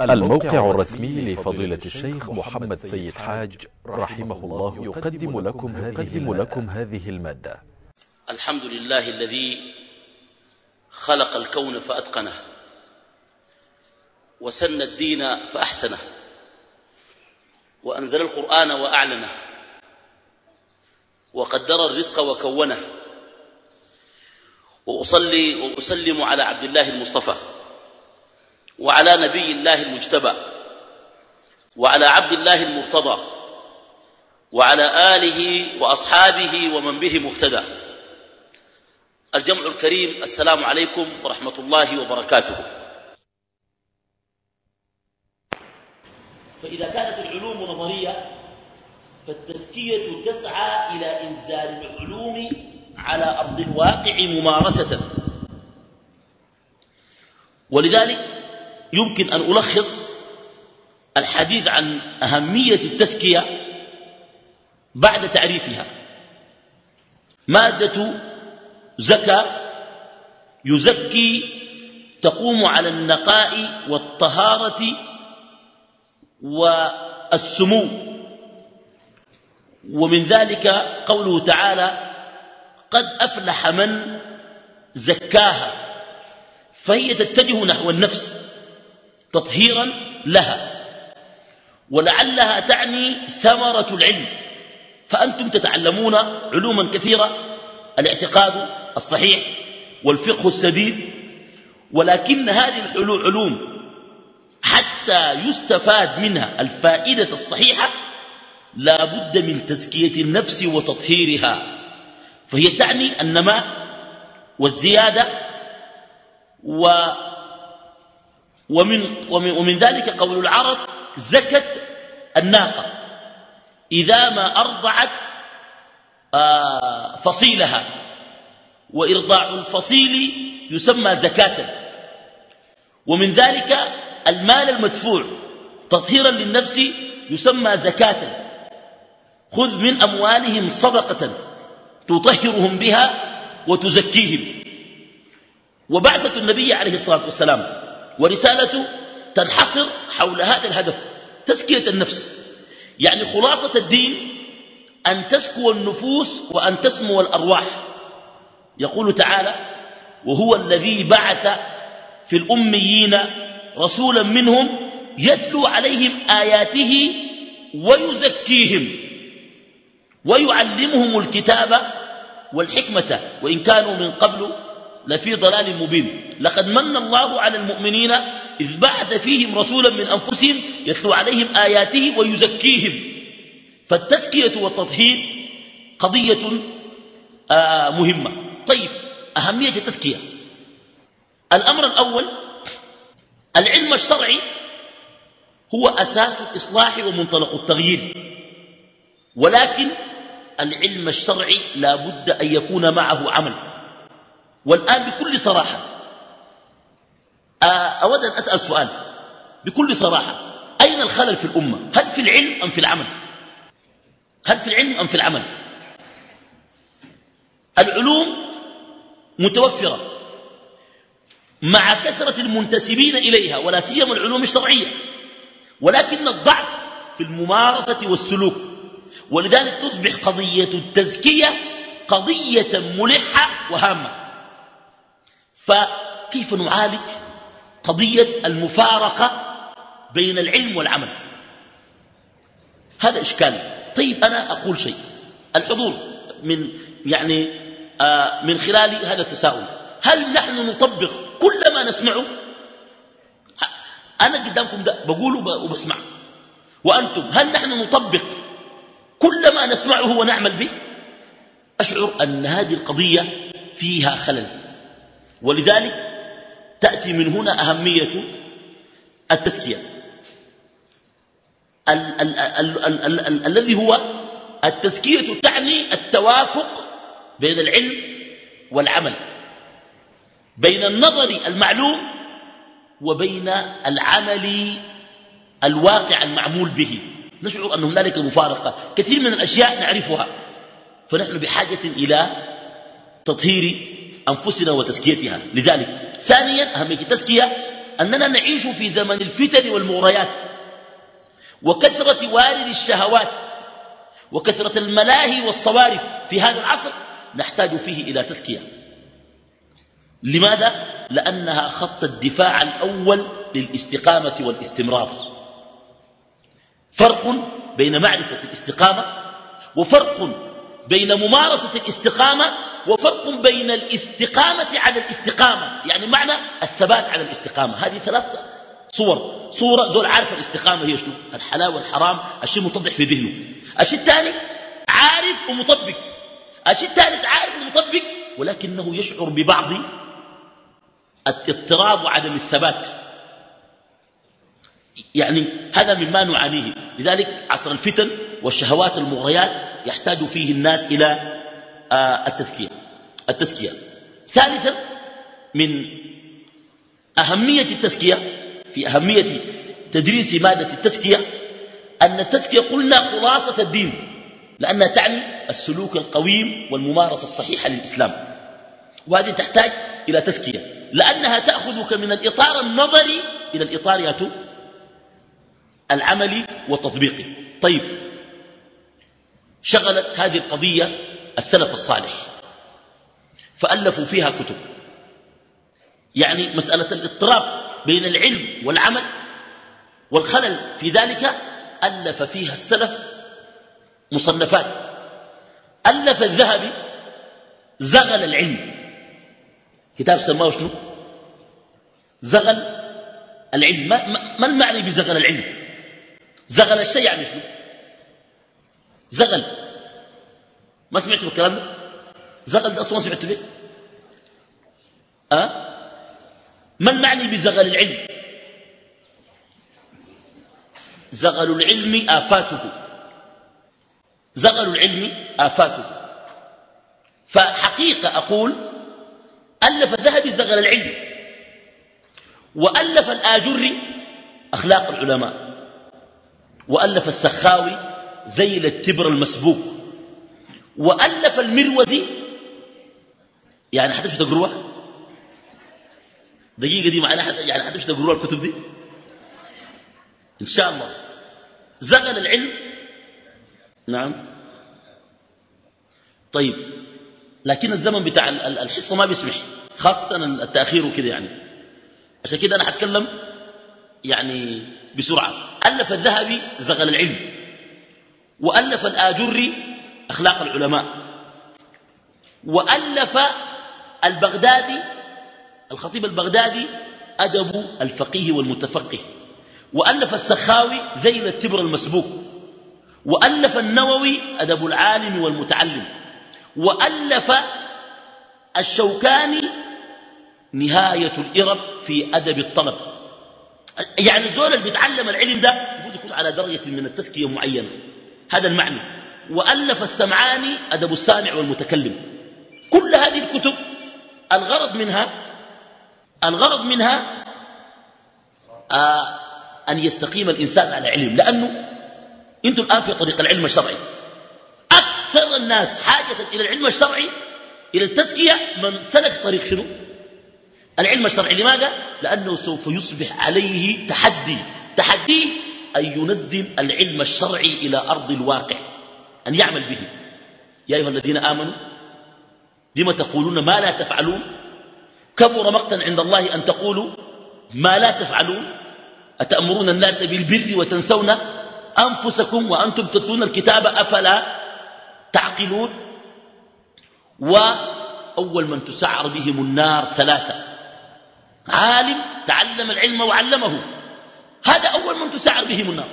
الموقع الرسمي لفضيلة الشيخ محمد سيد حاج رحمه الله يقدم لكم هذه, لكم هذه المادة. الحمد لله الذي خلق الكون فأتقنه وسن الدين فأحسنه وأنزل القرآن وأعلنه وقدر الرزق وكونه وأصلي وأسلم على عبد الله المصطفى. وعلى نبي الله المجتبى وعلى عبد الله المرتضى وعلى آله وأصحابه ومن به مهتدى. الجمع الكريم السلام عليكم ورحمة الله وبركاته. فإذا كانت العلوم نظرية فالتزكية تسعى إلى إنزال العلوم على أرض الواقع ممارسة. ولذلك يمكن أن ألخص الحديث عن أهمية التزكية بعد تعريفها. مادة زكى يزكي تقوم على النقاء والطهارة والسمو. ومن ذلك قوله تعالى قد أفلح من زكاها. فهي تتجه نحو النفس. تطهيرا لها. ولعلها تعني ثمرة العلم. فأنتم تتعلمون علوما كثيرة الاعتقاد الصحيح والفقه السديد. ولكن هذه العلوم حتى يستفاد منها الفائدة الصحيحة لا بد من تزكية النفس وتطهيرها. فهي تعني النماء والزيادة و ومن, ومن, ومن ذلك قول العرب زكت الناقة. إذا ما أرضعت آه، فصيلها. وإرضاع الفصيل يسمى زكاة. ومن ذلك المال المدفوع. تطهيرا للنفس يسمى زكاة. خذ من أموالهم صدقة تطهرهم بها وتزكيهم. وبعثة النبي عليه الصلاة والسلام ورسالته تنحصر حول هذا الهدف تزكية النفس. يعني خلاصة الدين أن تزكو النفوس وأن تسمو الأرواح. يقول تعالى وهو الذي بعث في الأميين رسولا منهم يتلو عليهم آياته ويزكيهم ويعلمهم الكتاب والحكمة وإن كانوا من قبل لفي ضلال مبين. لقد من الله على المؤمنين إذ بعث فيهم رسولا من أنفسهم يتلو عليهم آياته ويزكيهم. فالتزكية والتطهير قضية آه مهمة. طيب أهمية التزكية. الأمر الأول العلم الشرعي هو أساس الإصلاح ومنطلق التغيير. ولكن العلم الشرعي لا بد أن يكون معه عمل. والآن بكل صراحة أود أن أسأل سؤال. بكل صراحة أين الخلل في الأمة؟ هل في العلم أم في العمل؟ هل في العلم أم في العمل؟ العلوم متوفرة مع كثرة المنتسبين إليها ولا سيما العلوم الشرعية. ولكن الضعف في الممارسة والسلوك ولذلك تصبح قضية التزكية قضية ملحة وهامة. فكيف نعالج قضية المفارقة بين العلم والعمل؟ هذا إشكال. طيب أنا أقول شيء. الحضور من يعني آه من خلال هذا التساؤل هل نحن نطبق كل ما نسمعه؟ أنا قدامكم ده بقول وبسمع وأنتم هل نحن نطبق كل ما نسمعه ونعمل به؟ أشعر أن هذه القضية فيها خلل. ولذلك تأتي من هنا أهمية التزكية. الذي هو التزكية تعني التوافق بين العلم والعمل بين النظر المعلوم وبين العمل الواقع المعمول به. نشعر أن هنالك مفارقة. كثير من الأشياء نعرفها فنحن بحاجة إلى تطهير أنفسنا وتزكيتها. لذلك ثانيا أهمية التزكية أننا نعيش في زمن الفتن والمغريات وكثرة وارد الشهوات وكثرة الملاهي والصوارف. في هذا العصر نحتاج فيه إلى تزكية. لماذا؟ لأنها خط الدفاع الأول للاستقامة والاستمرار. فرق بين معرفة الاستقامة وفرق بين ممارسة الاستقامة وفرق بين الاستقامة على الاستقامة. يعني معنى الثبات على الاستقامة. هذه ثلاث صور. صورة زول عارف الاستقامة هي شنو؟ الحلال والحرام. الشيء متضح في ذهنه. الشيء الثاني عارف ومطبق. الشيء الثالث عارف ومطبق ولكنه يشعر ببعض الاضطراب وعدم الثبات. يعني هذا مما نعانيه. لذلك عصر الفتن والشهوات المغريات يحتاج فيه الناس إلى آه، التزكية التزكية ثالثا من أهمية التزكية في أهمية تدريس مادة التزكية أن التزكية قلنا خلاصة الدين لأنها تعني السلوك القويم والممارسة الصحيحة للإسلام. وهذه تحتاج إلى تزكية لأنها تأخذك من الإطار النظري إلى الإطار العملي والتطبيقي طيب شغلت هذه القضية السلف الصالح. فألفوا فيها كتب. يعني مسألة الاضطراب بين العلم والعمل والخلل. في ذلك ألف فيها السلف مصنفات ألف الذهبي زغل العلم. كتاب سماه شنو؟ زغل العلم. ما, ما المعنى بزغل العلم؟ زغل الشيء يعني شنو؟ زغل. ما سمعتوا الكلام ده؟ زغل ده أصلا سمعت به. أه؟ ما المعني بزغل العلم؟ زغل العلم آفاته. زغل العلم آفاته. فحقيقة أقول ألف ذهبي زغل العلم وألف الآجري أخلاق العلماء وألف السخاوي ذيل التبر المسبوك وألف المروزي يعني حتى مش تقروها دقيقة دي معنا حتى يعني حتى مش تقروها الكتب دي؟ إن شاء الله. زغل العلم. نعم. طيب. لكن الزمن بتاع الحصة ما بيسمح. خاصة التأخير وكده يعني. عشان كده أنا حتكلم يعني بسرعة. ألف الذهبي زغل العلم. وألف الآجري أخلاق العلماء. وألف البغدادي الخطيب البغدادي أدب الفقيه والمتفقه. وألف السخاوي ذيل التبر المسبوك وألف النووي أدب العالم والمتعلم. وألف الشوكاني نهاية الإرب في أدب الطلب. يعني الزول اللي بيتعلم العلم ده المفروض يكون على درجة من التزكية معينة. هذا المعنى. وألف السمعاني أدب السامع والمتكلم. كل هذه الكتب الغرض منها الغرض منها آه أن يستقيم الإنسان على علم. لأنه أنتم الآن في طريق العلم الشرعي. أكثر الناس حاجة إلى العلم الشرعي إلى التزكية من سلك طريق شنو؟ العلم الشرعي. لماذا؟ لأنه سوف يصبح عليه تحدي. تحديه أن ينزل العلم الشرعي إلى أرض الواقع. أن يعمل به. يا أيها الذين آمنوا لم تقولون ما لا تفعلون؟ كبر مقتا عند الله أن تقولوا ما لا تفعلون؟ أتأمرون الناس بالبر وتنسون أنفسكم وأنتم تتلون الكتاب أفلا تعقلون؟ وأول من تسعر بهم النار ثلاثة. عالم تعلم العلم وعلمه. هذا أول من تسعر بهم النار.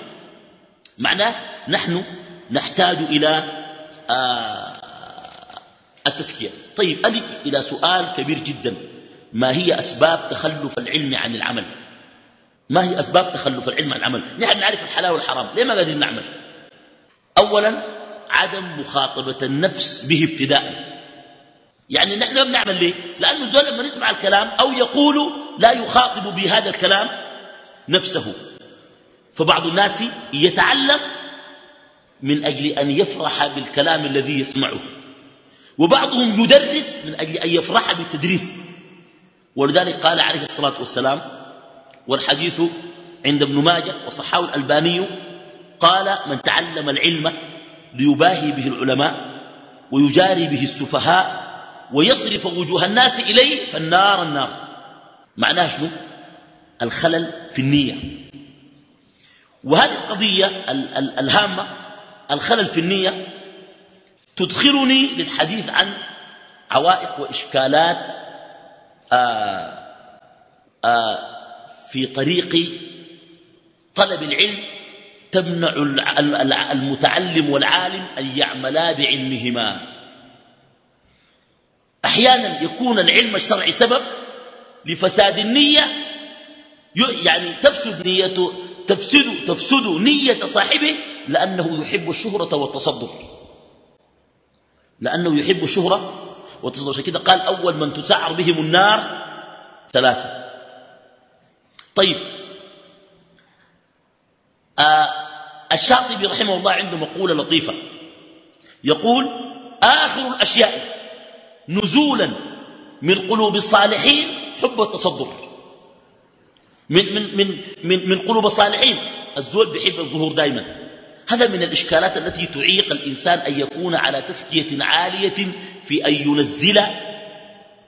معناه نحن نحتاج إلى آه التزكية. طيب ألك إلى سؤال كبير جدا. ما هي أسباب تخلف العلم عن العمل؟ ما هي أسباب تخلف العلم عن العمل؟ نحن نعرف الحلال والحرام. ليه ما قادرين نعمل؟ أولا عدم مخاطبة النفس به ابتداء يعني نحن بنعمل ليه؟ لأنه الزول لما نسمع الكلام أو يقول لا يخاطب بهذا الكلام نفسه. فبعض الناس يتعلم من أجل أن يفرح بالكلام الذي يسمعه. وبعضهم يدرس من أجل أن يفرح بالتدريس. ولذلك قال عليه الصلاة والسلام والحديث عند ابن ماجه وصحاه الألباني قال من تعلم العلم ليباهي به العلماء ويجاري به السفهاء ويصرف وجوه الناس إليه فالنار النار. معناها شنو؟ الخلل في النية. وهذه القضية الهامة الخلل في النية تدخلني للحديث عن عوائق وإشكالات آآ آه، آه، في طريق طلب العلم تمنع المتعلم والعالم أن يعملا بعلمهما. أحيانا يكون العلم الشرعي سبب لفساد النية يعني تفسد نيته تفسد, تفسد نية صاحبه لأنه يحب الشهرة والتصدر لأنه يحب الشهرة والتصدر عشان كده قال أول من تسعر بهم النار ثلاثة. طيب. آه الشاطبي رحمه الله عنده مقولة لطيفة. يقول آخر الأشياء نزولا من قلوب الصالحين حب التصدر من, من, من, من, من قلوب الصالحين. الزول بيحب الظهور دائما هذا من الإشكالات التي تعيق الإنسان أن يكون على تزكية عالية في أن ينزل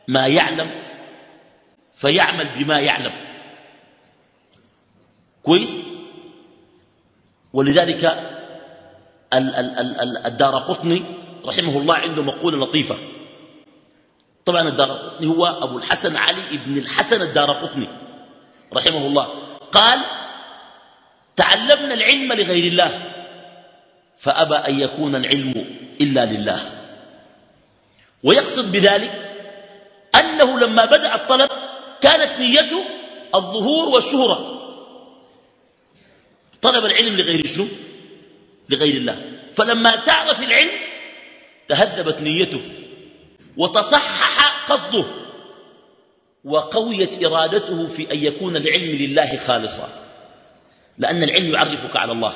ما يعلم فيعمل بما يعلم. كويس؟ ولذلك الدار قطني رحمه الله عنده مقولة لطيفة. طبعا الدار قطني هو أبو الحسن علي بن الحسن الدار قطني رحمه الله. قال تعلمنا العلم لغير الله. فأبى أن يكون العلم إلا لله. ويقصد بذلك أنه لما بدأ الطلب كانت نيته الظهور والشهرة. طلب العلم لغير شنو؟ لغير الله. فلما سار في العلم تهذبت نيته وتصحح قصده وقويت إرادته في أن يكون العلم لله خالصا. لأن العلم يعرفك على الله.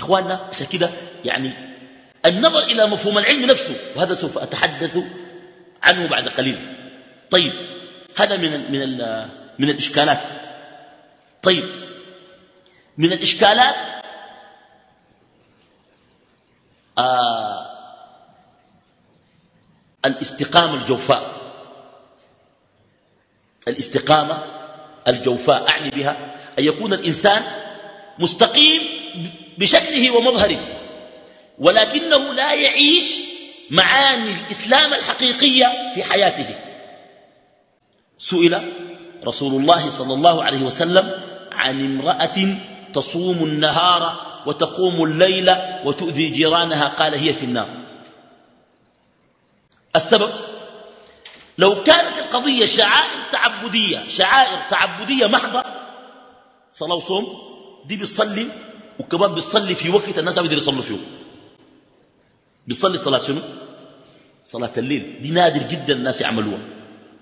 إخواننا عشان كده يعني النظر إلى مفهوم العلم نفسه وهذا سوف أتحدث عنه بعد قليل. طيب هذا من من من الإشكالات. طيب من الإشكالات آه الاستقامة الجوفاء. الاستقامة الجوفاء أعني بها أن يكون الإنسان مستقيم بشكله ومظهره. ولكنه لا يعيش معاني الإسلام الحقيقية في حياته. سئل رسول الله صلى الله عليه وسلم عن امرأة تصوم النهار وتقوم الليل وتؤذي جيرانها قال هي في النار. السبب لو كانت القضية شعائر تعبدية شعائر تعبدية محضة صلاة وصوم دي بيصلي وكمان بيصلي في وقت الناس ما بيقدروا يصلوا فيه. بيصلي صلاة شنو؟ صلاة الليل. دي نادر جدا الناس يعملوها.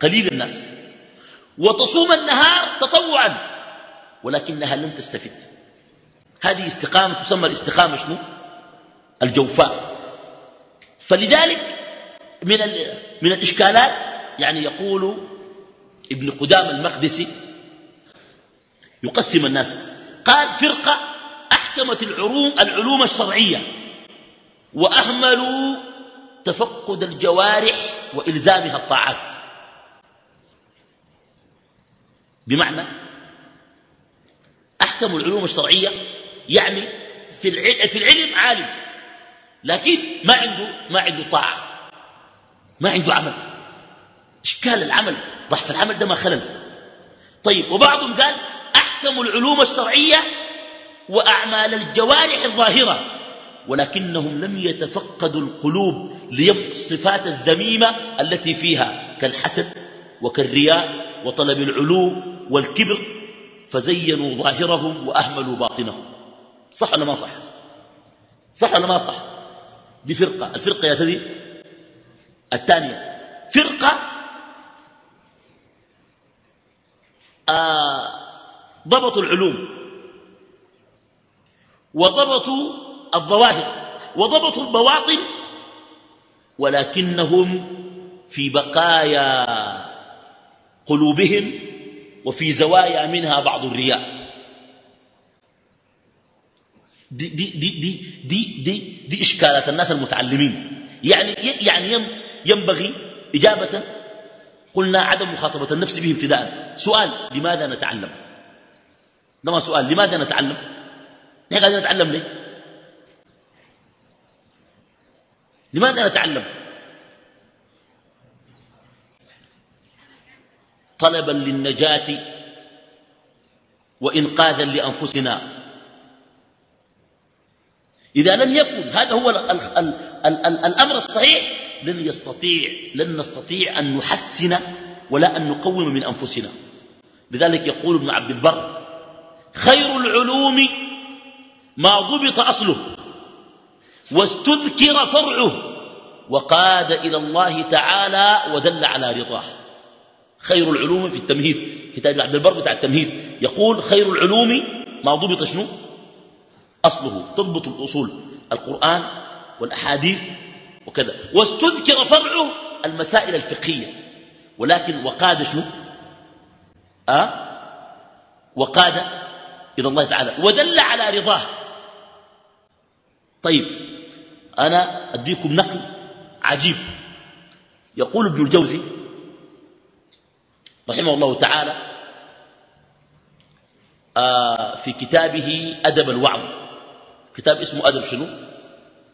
قليل الناس. وتصوم النهار تطوعا ولكنها لم تستفد. هذه استقامة تسمى الاستقامة شنو؟ الجوفاء. فلذلك من, من الإشكالات يعني يقول ابن قدام المقدسي يقسم الناس. قال فرقة أحكمت العلوم, العلوم الشرعية. وأهملوا تفقد الجوارح وإلزامها الطاعات. بمعنى أحكم العلوم الشرعية يعني في العلم عالم لكن ما عنده ما عنده طاعة ما عنده عمل. إشكال العمل ضعف العمل ده ما خلل. طيب وبعضهم قال أحكم العلوم الشرعية وأعمال الجوارح الظاهرة ولكنهم لم يتفقدوا القلوب ليمحوا الصفات الذميمة التي فيها كالحسد وكالرياء وطلب العلو والكبر فزينوا ظاهرهم وأهملوا باطنهم. صح ولا ما صح؟ صح ولا ما صح؟ دي فرقة. الفرقة يا تدي الثانية فرقة آه ضبطوا العلوم. وضبطوا الظواهر وضبطوا البواطن ولكنهم في بقايا قلوبهم وفي زوايا منها بعض الرياء. دي, دي, دي, دي, دي, دي, دي إشكالات الناس المتعلمين. يعني, يعني ينبغي إجابة قلنا عدم مخاطبة النفس به ابتداء. سؤال لماذا نتعلم؟ ده سؤال لماذا نتعلم؟ نحن قاعدين نتعلم ليه؟ لماذا نتعلم؟ طلبا للنجاة وإنقاذا لأنفسنا. إذا لم يكن هذا هو ال ال ال ال ال الأمر الصحيح. لن يستطيع لن نستطيع أن نحسن ولا أن نقوم من أنفسنا. لذلك يقول ابن عبد البر خير العلوم ما ضبط أصله واستذكر فرعه وقاد إلى الله تعالى ودل على رضاه. خير العلوم في التمهيد كتاب عبد البر بتاع التمهيد يقول خير العلوم ما ضبط شنو؟ أصله تضبط الأصول القرآن والأحاديث وكذا. واستذكر فرعه المسائل الفقهية ولكن وقاد شنو؟ أه؟ وقاد إلى الله تعالى ودل على رضاه. طيب أنا أديكم نقل عجيب. يقول ابن الجوزي رحمه الله تعالى آه في كتابه أدب الوعظ. كتاب اسمه أدب شنو؟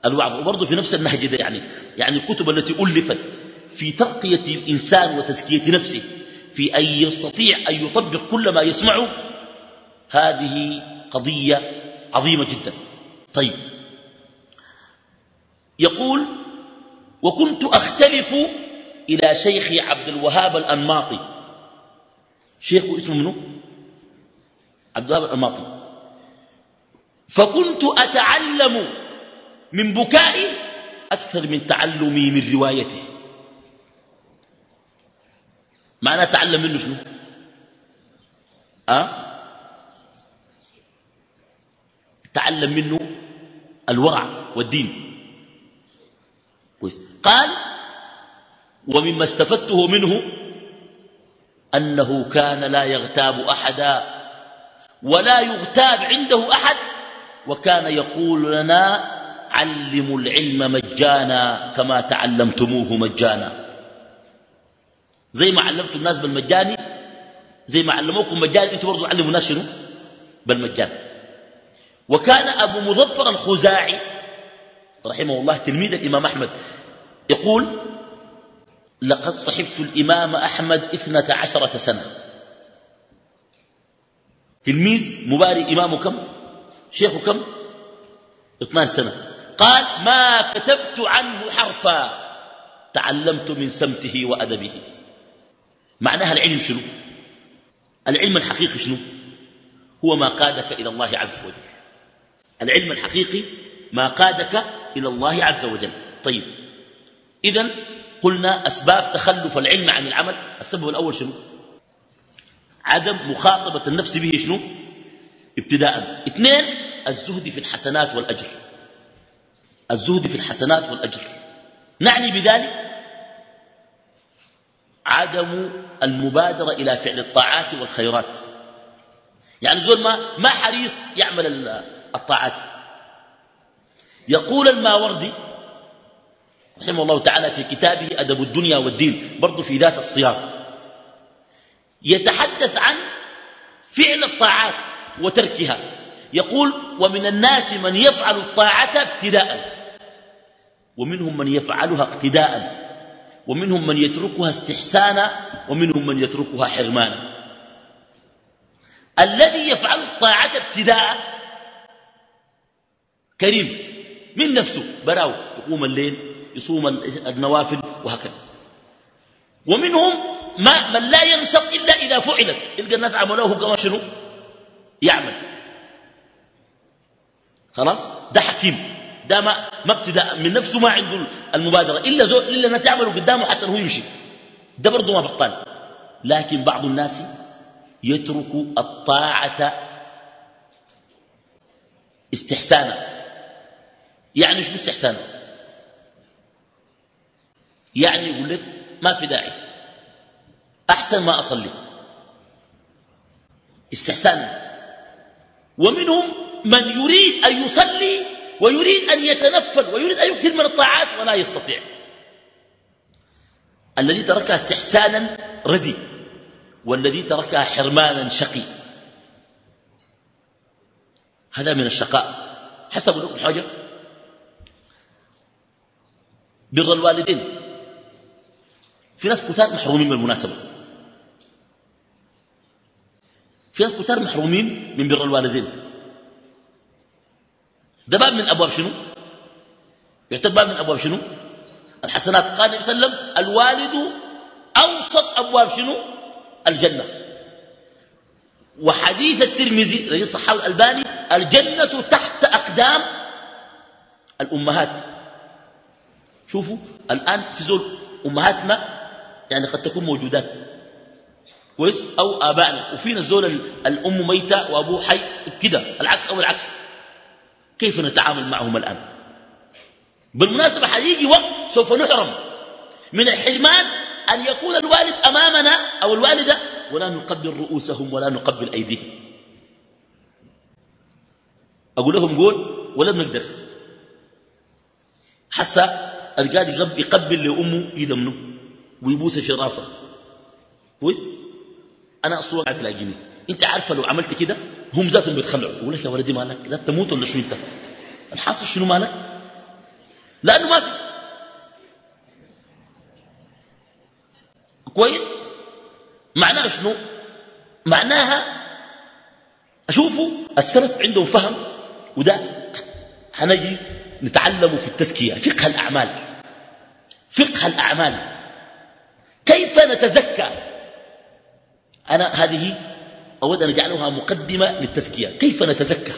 الوعظ. وبرضه في نفس النهج ده يعني يعني الكتب التي ألفت في ترقية الإنسان وتزكية نفسه في أن يستطيع أن يطبق كل ما يسمعه هذه قضية عظيمة جدا. طيب يقول وكنت أختلف إلى شيخ عبد الوهاب الأنماطي. شيخه اسمه منه عبد الوهاب الأنماطي. فكنت أتعلم من بكائي أكثر من تعلمي من روايته. معنى أتعلم منه شنو؟ أه؟ تعلم منه الورع والدين. قال ومما استفدته منه أنه كان لا يغتاب أحدا ولا يغتاب عنده أحد وكان يقول لنا علموا العلم مجانا كما تعلمتموه مجانا. زي ما علمتم الناس بالمجاني زي ما علموكم مجاني أنتم برضو علموا الناس شنو؟ بالمجان. وكان أبو مظفر الخزاعي رحمه الله تلميذ الإمام أحمد. يقول لقد صحبت الإمام أحمد إثنة عشرة سنة. تلميذ مباري إمامه كم؟ شيخه كم؟ 12 سنة. قال ما كتبت عنه حرفا تعلمت من سمته وأدبه. معناها العلم شنو؟ العلم الحقيقي شنو؟ هو ما قادك إلى الله عز وجل. العلم الحقيقي ما قادك إلى الله عز وجل. طيب. إذا قلنا أسباب تخلف العلم عن العمل. السبب الأول شنو؟ عدم مخاطبة النفس به شنو؟ ابتداء. اثنين الزهد في الحسنات والأجر. الزهد في الحسنات والأجر. نعني بذلك عدم المبادرة إلى فعل الطاعات والخيرات. يعني زول ما, ما حريص يعمل الطاعات. يقول الماوردي رحمه الله تعالى في كتابه أدب الدنيا والدين برضو في ذات الصيام يتحدث عن فعل الطاعات وتركها. يقول ومن الناس من يفعل الطاعة ابتداء. ومنهم من يفعلها اقتداء. ومنهم من يتركها استحسانا. ومنهم من يتركها حرمانا. الذي يفعل الطاعة ابتداء كريم. من نفسه براو يقوم الليل يصوم النوافل وهكذا. ومنهم ما من لا ينشط إلا إذا فعلت. يلقى الناس عملوه كما شنو؟ يعمل. خلاص؟ ده حكيم. ده ما, ما ابتداء من نفسه ما عنده المبادرة. إلا, زول إلا الناس يعملوا قدامه حتى هو يمشي. ده برضه ما بطال. لكن بعض الناس يترك الطاعة استحسانا. يعني شو استحسانا يعني يقول لك ما في داعي. أحسن ما أصلي. استحسانا ومنهم من يريد أن يصلي ويريد أن يتنفل ويريد أن يكثر من الطاعات ولا يستطيع. الذي تركها استحسانا ردي والذي تركها حرمانا شقي. هذا من الشقاء. حسب لكم حاجة؟ بر الوالدين. في ناس كتار محرومين بالمناسبة في ناس كتار محرومين من بر الوالدين. ده باب من أبواب شنو؟ يعتبر باب من أبواب شنو؟ الحسنات. قال النبي صلى الله عليه وسلم الوالد أوسط أبواب شنو؟ الجنة. وحديث الترمذي الذي صححه الألباني الجنة تحت أقدام الأمهات. شوفوا الآن في زول أمهاتنا يعني قد تكون موجودات. كويس؟ أو آبائنا. وفينا الزول الأم ميتة وأبوه حي كده. العكس أو العكس. كيف نتعامل معهم الآن؟ بالمناسبة حيجي وقت سوف نحرم. من الحرمان أن يكون الوالد أمامنا أو الوالدة ولا نقبل رؤوسهم ولا نقبل أيديهم. أقول لهم قول ولا بنقدر حسا القاعد يقبل لأمه يدمنه ويبوس في راسه. كويس؟ أنا أصلا تلاقيني أنت عارفة لو عملت كده هم ذاتهم بيتخلعوا. يقول لك يا ولدي مالك؟ لا تموت ولا شو أنت؟ الحاصل شنو مالك؟ لأنه ما في. كويس؟ معناها شنو؟ معناها أشوفوا السلف عندهم فهم وده حنجي نتعلم في التزكية. فقه الأعمال. فقه الأعمال. كيف نتزكى؟ أنا هذه أود أن أجعلها مقدمة للتزكية. كيف نتزكى؟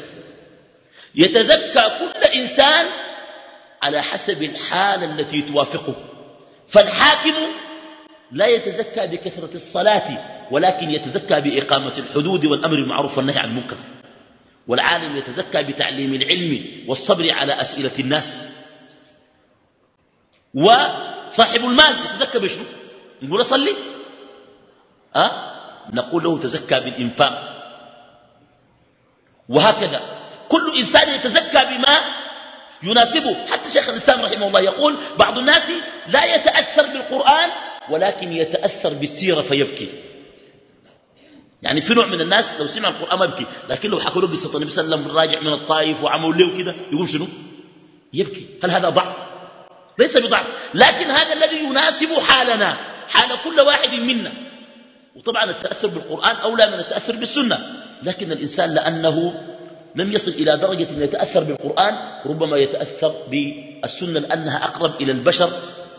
يتزكى كل إنسان على حسب الحالة التي توافقه. فالحاكم لا يتزكى بكثرة الصلاة ولكن يتزكى بإقامة الحدود والأمر بالمعروف والنهي عن المنكر. والعالم يتزكى بتعليم العلم والصبر على أسئلة الناس. وصاحب المال يتزكى بشنو؟ نقول صلي. أه؟ نقول له تزكى بالإنفاق. وهكذا. كل إنسان يتزكى بما يناسبه. حتى شيخ الإسلام رحمه الله يقول بعض الناس لا يتأثر بالقرآن ولكن يتأثر بالسيرة فيبكي. يعني في نوع من الناس لو سمع القرآن ما يبكي. لكن لو حكوا له قصة النبي صلى الله عليه وسلم راجع من الطائف وعملوا له كده يقول شنو؟ يبكي. هل هذا ضعف؟ ليس بضعف. لكن هذا الذي يناسب حالنا حال كل واحد منا. وطبعا التأثر بالقرآن أولى من التأثر بالسنة. لكن الإنسان لأنه لم يصل إلى درجة أن يتأثر بالقرآن ربما يتأثر بالسنة لأنها أقرب إلى البشر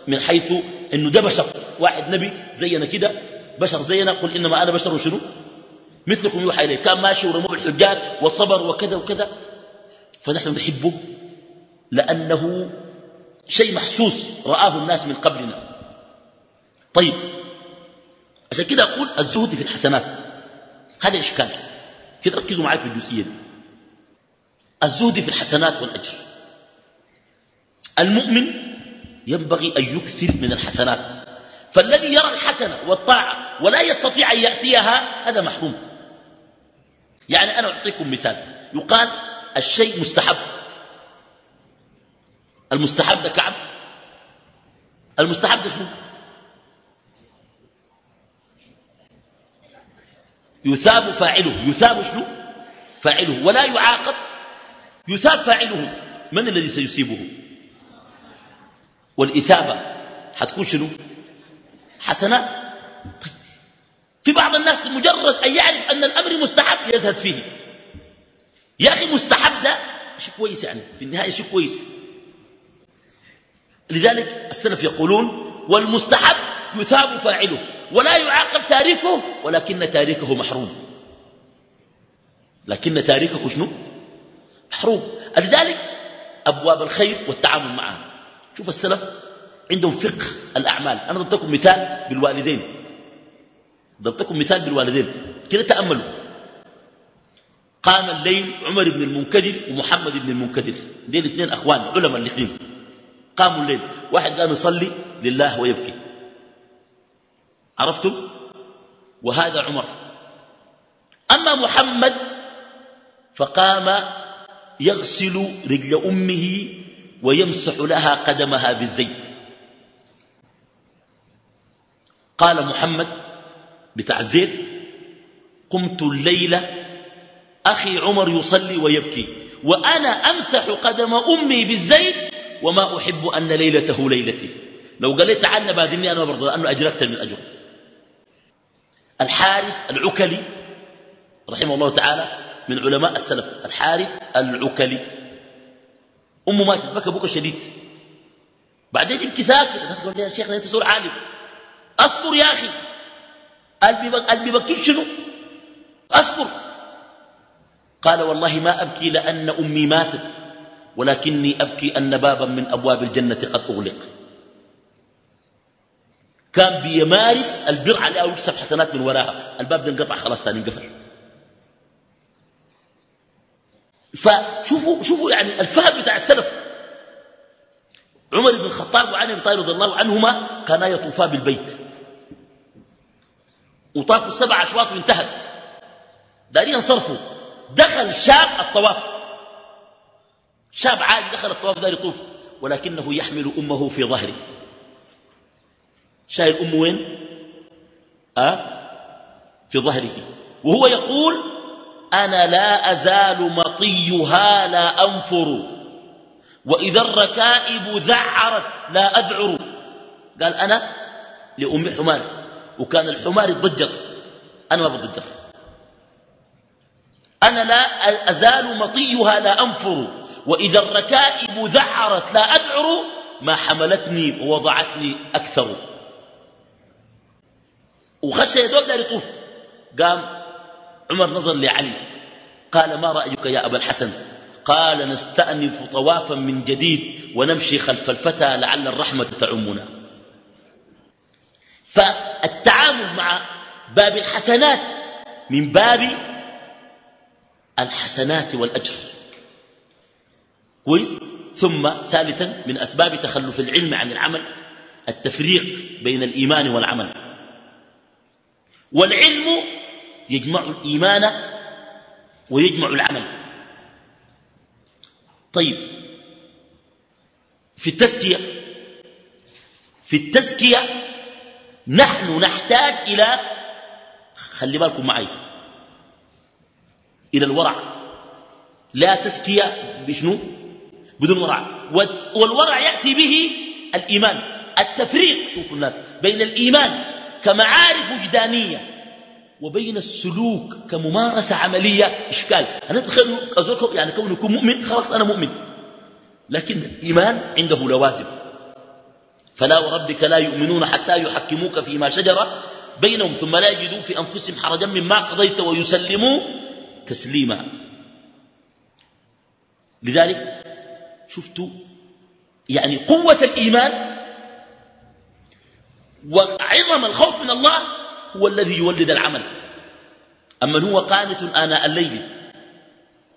من حيث أنه ده بشر. واحد نبي زينا كده بشر زينا قل إنما أنا بشر وشنو مثلكم يوحى إليه. كان ماشي ورموه الحجاج وصبر وكذا وكذا. فنحن نحبه لأنه شيء محسوس رآه الناس من قبلنا. طيب عشان كده أقول الزهد في الحسنات. هذا إشكال. كده ركزوا معي في الجزئية دي. الزهد في الحسنات والأجر. المؤمن ينبغي أن يكثر من الحسنات. فالذي يرى الحسنة والطاعة ولا يستطيع أن يأتيها هذا محروم. يعني أنا أعطيكم مثال. يقال الشيء مستحب. المستحب ده كعب. المستحب ده شنو؟ يثاب فاعله. يثاب شنو؟ فاعله. ولا يعاقب. يثاب فاعله. من الذي سيصيبه والإثابة حتكون شنو؟ حسنات طيب. في بعض الناس مجرد أن يعرف أن الأمر مستحب يزهد فيه. يا أخي مستحب ده شيء كويس يعني في النهاية شيء كويس. لذلك السلف يقولون والمستحب يثاب فاعله ولا يعاقب تاريخه ولكن تاريخه محروم. لكن تاريخه شنو؟ محروم. لذلك أبواب الخير والتعامل معها. شوف السلف عندهم فقه الأعمال. أنا ضربتكم مثال بالوالدين. ضربتكم مثال بالوالدين. كده تأملوا. قام الليل عمر بن المنكدر ومحمد بن المنكدر. دين الاثنين أخوان علماء الاثنين قاموا الليل. واحد قام يصلي لله ويبكي. عرفتم؟ وهذا عمر. أما محمد فقام يغسل رجل أمه ويمسح لها قدمها بالزيت. قال محمد بتاع الزيت قمت الليلة أخي عمر يصلي ويبكي وأنا أمسح قدم أمي بالزيت وما أحب أن ليلته ليلتي. لو قال لي تعال باذني أنا برضه لأنه أجر أكثر من أجر الحارث العكلي رحمه الله تعالى من علماء السلف. الحارث العكلي. أمه ماتت بكى بكى شديد. بعدين يبكي ساكت. الناس قالوا يا شيخنا أنت سور عالم. أصبر يا أخي. قلبي بكيك شنو؟ أصبر قال والله ما أبكي لأن أمي ماتت ولكني أبكي أن بابا من أبواب الجنة قد أغلق. كان بيمارس البر عليها ويكسب حسنات من وراها. الباب ده انقطع خلاص ثاني انقفل. فشوفوا شوفوا يعني الفهم بتاع السلف. عمر بن الخطاب وعلي بن طالب رضي الله عنهما كانا يطوفا بالبيت. وطافوا السبع أشواط وانتهت. دارين ينصرفوا دخل شاب الطواف. شاب عادي دخل الطواف دار يطوف. ولكنه يحمل أمه في ظهره. شايل أمه وين؟ أه؟ في ظهره. وهو يقول أنا لا أزال مطيها لا أنفر. وإذا الركائب ذعرت لا أذعر. قال أنا لأم حمار. وكان الحمار يضجر أنا ما بضجر أنا لا أزال مطيها لا أنفر. وإذا الركائب ذعرت لا أذعر ما حملتني ووضعتني أكثر. وخش يدوب دار يطوف. قام عمر نظر لعلي. قال ما رأيك يا أبا الحسن؟ قال نستأنف طوافا من جديد ونمشي خلف الفتى لعل الرحمة تعمنا. فالتعامل مع باب الحسنات من باب الحسنات والأجر. كويس؟ ثم ثالثا من أسباب تخلف العلم عن العمل التفريق بين الإيمان والعمل. والعلم يجمع الإيمان ويجمع العمل. طيب في التزكية في التزكية نحن نحتاج إلى خلي بالكم معي إلى الورع. لا تزكية بشنو؟ بدون ورع. والورع يأتي به الإيمان. التفريق شوفوا الناس بين الإيمان كمعارف وجدانية وبين السلوك كممارسة عملية إشكال. أنا أتخيل يعني كونكم مؤمن خلاص أنا مؤمن. لكن الإيمان عنده لوازم. فلا وربك لا يؤمنون حتى يحكموك فيما شجر بينهم ثم لا يجدوا في أنفسهم حرجا مما قضيت ويسلموا تسليما. لذلك شفتوا يعني قوة الإيمان وعظم الخوف من الله هو الذي يولد العمل. أما هو قانت آناء الليل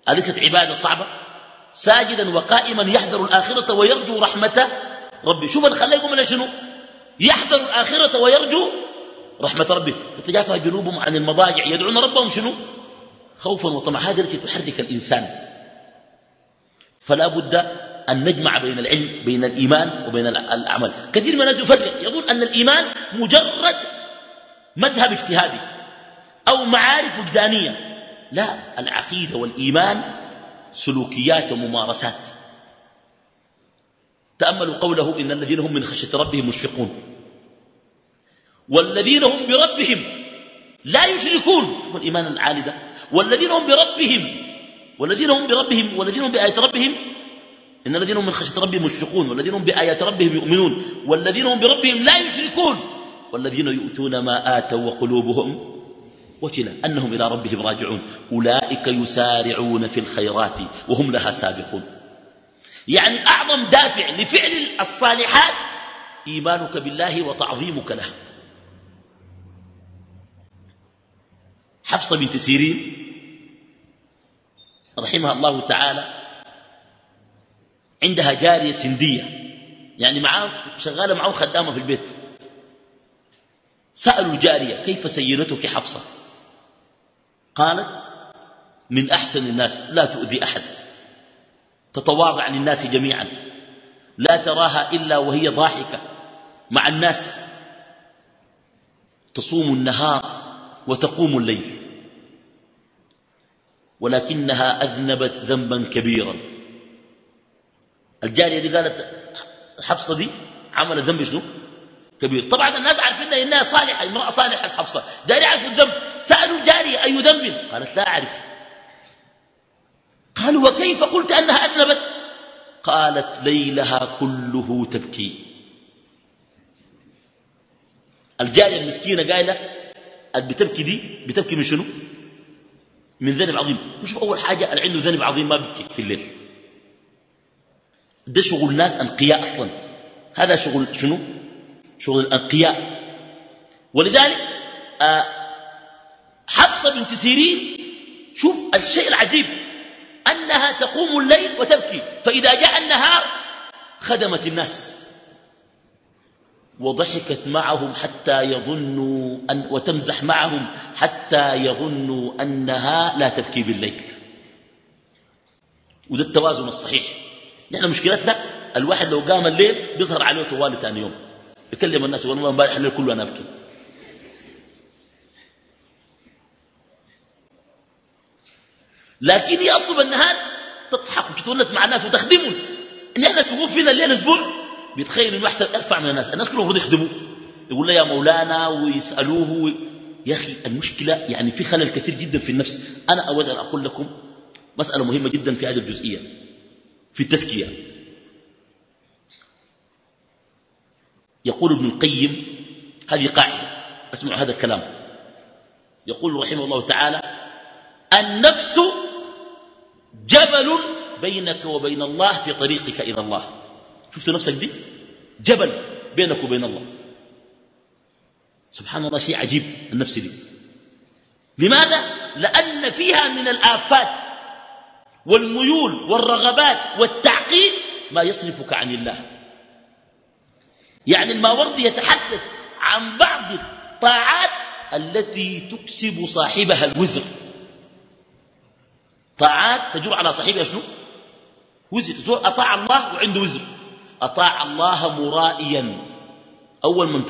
أليست عبادة صعبة؟ ساجدا وقائما يحذر الآخرة ويرجو رحمة ربي. شوف الخلق يقوم من شنو؟ يحذر الآخرة ويرجو رحمة ربه تتجافى جنوبهم عن المضاجع. يدعون ربهم شنو؟ خوفا وطمعا. هذه التي تحرك الإنسان. فلا بد أن نجمع بين العلم بين الإيمان وبين العمل كثير من الناس يفرق. يظن أن الإيمان مجرد مذهب اجتهادي أو معارف وجدانية. لا العقيدة والإيمان سلوكيات وممارسات. تأملوا قوله إن الذين هم من خشية ربهم مشفقون. والذين هم بربهم لا يشركون. شوف الإيمان العالي ده. والذين هم بربهم والذين هم بربهم والذين هم بآيات ربهم إن الذين هم من خشية ربهم مشفقون والذين هم بآيات ربهم يؤمنون والذين هم بربهم لا يشركون. والذين يؤتون ما آتوا وقلوبهم وجلة أنهم إلى ربهم راجعون. أولئك يسارعون في الخيرات وهم لها سابقون. يعني أعظم دافع لفعل الصالحات إيمانك بالله وتعظيمك له. حفصة بنت سيرين رحمها الله تعالى عندها جارية سندية يعني معاه شغالة معاه خدامة في البيت. سألوا الجارية كيف سيدتك حفصة؟ قالت من أحسن الناس لا تؤذي أحد. تتواضع للناس جميعا. لا تراها إلا وهي ضاحكة مع الناس. تصوم النهار وتقوم الليل. ولكنها أذنبت ذنبا كبيرا. الجارية دي قالت حفصة دي عملت ذنب شنو؟ كبير. طبعا الناس عارفين إنها صالحة امرأة صالحة حفصة داري يعرفوا الذنب. سألوا الجارية أي ذنب؟ قالت لا أعرف. قالوا وكيف قلت أنها أذنبت؟ قالت ليلها كله تبكي. الجارية المسكينة قايلة بتبكي دي؟ بتبكي من شنو؟ من ذنب عظيم. وشوف أول حاجة اللي عنده ذنب عظيم ما بيبكي في الليل. ده شغل ناس أنقياء أصلا. هذا شغل شنو؟ شغل الأنقياء. ولذلك آه، حفصة بنت سيرين شوف الشيء العجيب. أنها تقوم الليل وتبكي. فإذا جاء النهار خدمت الناس وضحكت معهم حتى يظنوا أن وتمزح معهم حتى يظنوا أنها لا تبكي بالليل. وده التوازن الصحيح. نحن مشكلتنا الواحد لو قام الليل بيظهر عليه طوال ثاني يوم. يكلم الناس والله امبارح الليل كله أنا أبكي. لكن هي أصلا النهار تضحك وتتونس مع الناس وتخدمهم. إن إحنا تقوم فينا الليل أسبوع بيتخيل إنه أحسن ارفع من الناس. الناس كلهم يخدموه يقول له يا مولانا ويسألوه و... يا أخي المشكلة يعني في خلل كثير جدا في النفس. أنا أود أن أقول لكم مسألة مهمة جدا في هذه الجزئية في التزكية. يقول ابن القيم هذه قاعدة اسمعوا هذا الكلام. يقول رحمه الله تعالى النفس جبل بينك وبين الله في طريقك إلى الله. شفت نفسك دي؟ جبل بينك وبين الله. سبحان الله شيء عجيب النفس دي. لماذا؟ لأن فيها من الآفات والميول والرغبات والتعقيد ما يصرفك عن الله. يعني الماوردي يتحدث عن بعض الطاعات التي تكسب صاحبها الوزر. طاعات تجر على صاحبها شنو؟ وزر. أطاع الله وعنده وزر. أطاع الله مرائيا. أول من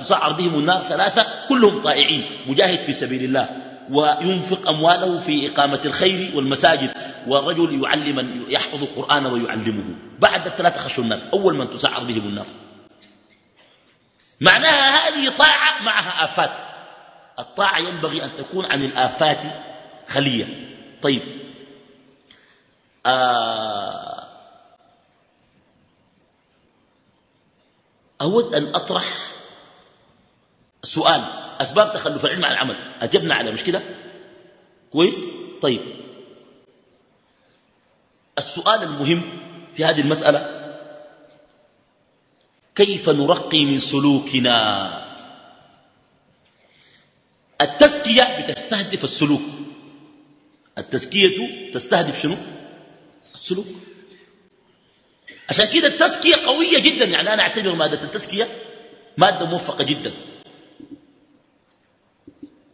تسعر بهم النار ثلاثة كلهم طائعين. مجاهد في سبيل الله. وينفق أمواله في إقامة الخير والمساجد. والرجل يعلم يحفظ القرآن ويعلمه. بعد الثلاثة خشوا النار. أول من تسعر بهم النار. معناها هذه طاعة معها آفات. الطاعة ينبغي أن تكون عن الآفات خلية. طيب. آه أود أن أطرح سؤال. أسباب تخلف العلم عن العمل. أجبنا على مش كويس؟ طيب. السؤال المهم في هذه المسألة كيف نرقي من سلوكنا؟ التزكية بتستهدف السلوك. التزكية تستهدف شنو؟ السلوك. عشان كده التزكية قوية جدا. يعني أنا أعتبر مادة التزكية مادة موفقة جدا.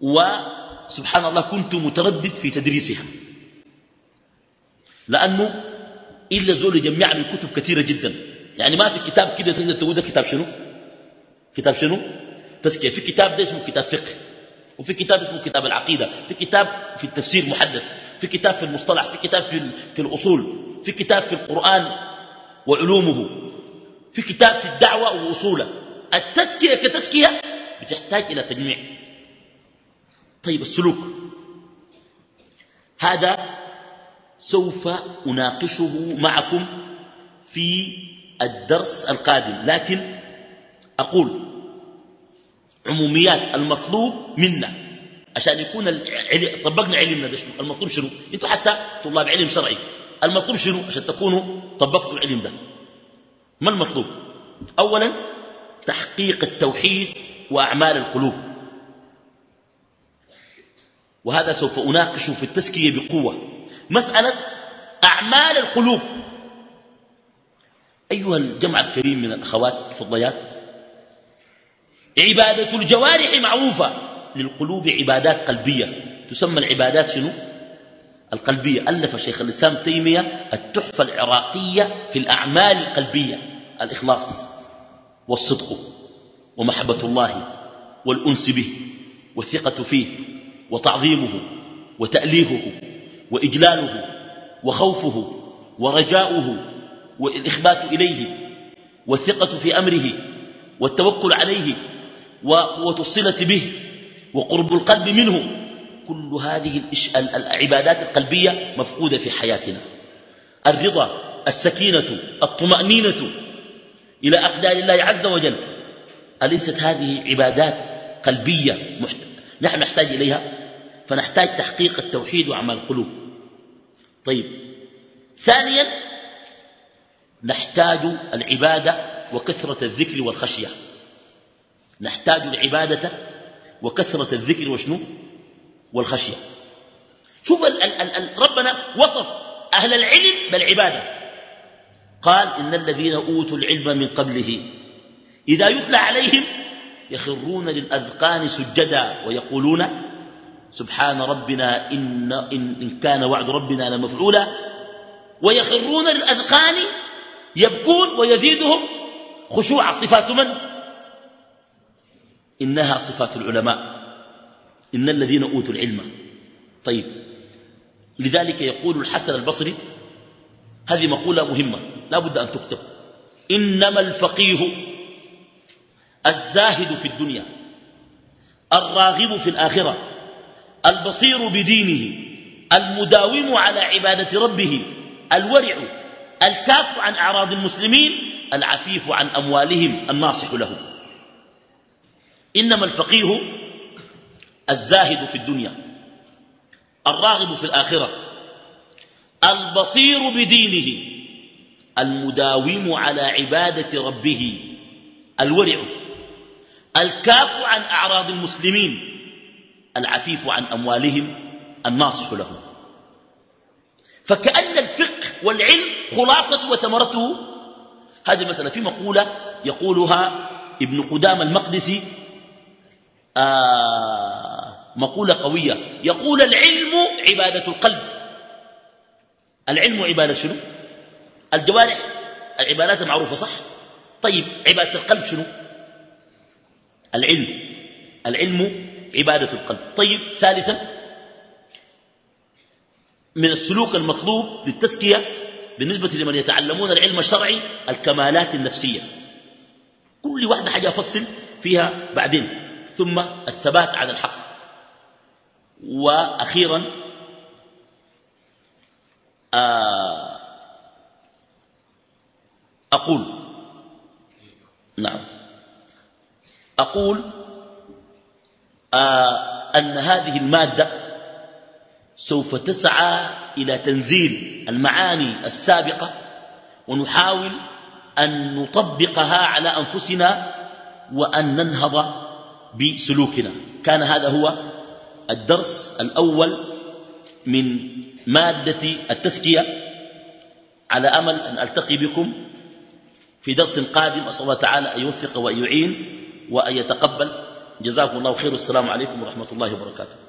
وسبحان الله كنت متردد في تدريسها. لأنه إلا زول يجمع من كتب كثيرة جدا. يعني ما في كتاب كده تقدر تقول ده كتاب شنو؟ كتاب شنو؟ تزكية. في كتاب ده اسمه كتاب فقه. وفي كتاب اسمه كتاب العقيدة. في كتاب في التفسير محدث. في كتاب في المصطلح في كتاب في, في الأصول في كتاب في القرآن وعلومه في كتاب في الدعوة وأصوله. التزكية كتزكية بتحتاج إلى تجميع. طيب السلوك. هذا سوف أناقشه معكم في الدرس القادم. لكن أقول عموميات المطلوب منا. عشان يكون العلم طبقنا علمنا ده المطلوب شنو؟ أنتوا حسا طلاب علم شرعي. المطلوب شنو؟ عشان تكونوا طبقتوا العلم ده. ما المطلوب؟ أولا تحقيق التوحيد وأعمال القلوب. وهذا سوف أناقشه في التزكية بقوة. مسألة أعمال القلوب. أيها الجمع الكريم من الأخوات الفضيات عبادة الجوارح معروفة. للقلوب عبادات قلبية. تسمى العبادات شنو؟ القلبية. ألف الشيخ الإسلام تيمية التحفة العراقية في الأعمال القلبية الإخلاص والصدق ومحبة الله والأنس به والثقة فيه وتعظيمه وتأليهه وإجلاله وخوفه ورجاؤه والإخبات إليه والثقة في أمره والتوكل عليه وقوة الصلة به وقرب القلب منه. كل هذه العبادات القلبية مفقودة في حياتنا. الرضا السكينة الطمأنينة إلى أقدار الله عز وجل. أليست هذه عبادات قلبية نحن نحتاج إليها؟ فنحتاج تحقيق التوحيد وأعمال القلوب. طيب ثانيا نحتاج العبادة وكثرة الذكر والخشية. نحتاج العبادة وكثرة الذكر وشنو؟ والخشية. شوف ال ال ال ربنا وصف أهل العلم بالعبادة. قال إن الذين أوتوا العلم من قبله إذا يتلى عليهم يخرون للأذقان سجدا ويقولون سبحان ربنا إن, إن, إن كان وعد ربنا لمفعولا. ويخرون للأذقان يبكون ويزيدهم خشوع صفات من؟ إنها صفات العلماء. إن الذين أوتوا العلم. طيب. لذلك يقول الحسن البصري هذه مقولة مهمة لا بد أن تكتب. إنما الفقيه الزاهد في الدنيا الراغب في الآخرة البصير بدينه المداوم على عبادة ربه الورع الكاف عن أعراض المسلمين العفيف عن أموالهم الناصح لهم إنما الفقيه الزاهد في الدنيا الراغب في الآخرة البصير بدينه المداوم على عبادة ربه الورع الكاف عن أعراض المسلمين العفيف عن أموالهم الناصح لهم فكأن الفقه والعلم خلاصة وثمرته. هذه المسألة في مقولة يقولها ابن قدام المقدسي آه مقولة قوية. يقول العلم عبادة القلب. العلم عبادة شنو؟ الجوارح. العبادات المعروفة صح؟ طيب عبادة القلب شنو؟ العلم. العلم عبادة القلب. طيب ثالثا من السلوك المطلوب للتزكية بالنسبة لمن يتعلمون العلم الشرعي الكمالات النفسية. كل واحدة حاجة أفصل فيها بعدين. ثم الثبات على الحق. وأخيرا آه، أقول. نعم. أقول آه، أن هذه المادة سوف تسعى إلى تنزيل المعاني السابقة ونحاول أن نطبقها على أنفسنا وأن ننهض بسلوكنا. كان هذا هو الدرس الأول من مادة التزكية. على أمل أن ألتقي بكم في درس قادم. أسأل الله تعالى أن يوفق وأن يعين وأن يتقبل. جزاكم الله خير. والسلام عليكم ورحمة الله وبركاته.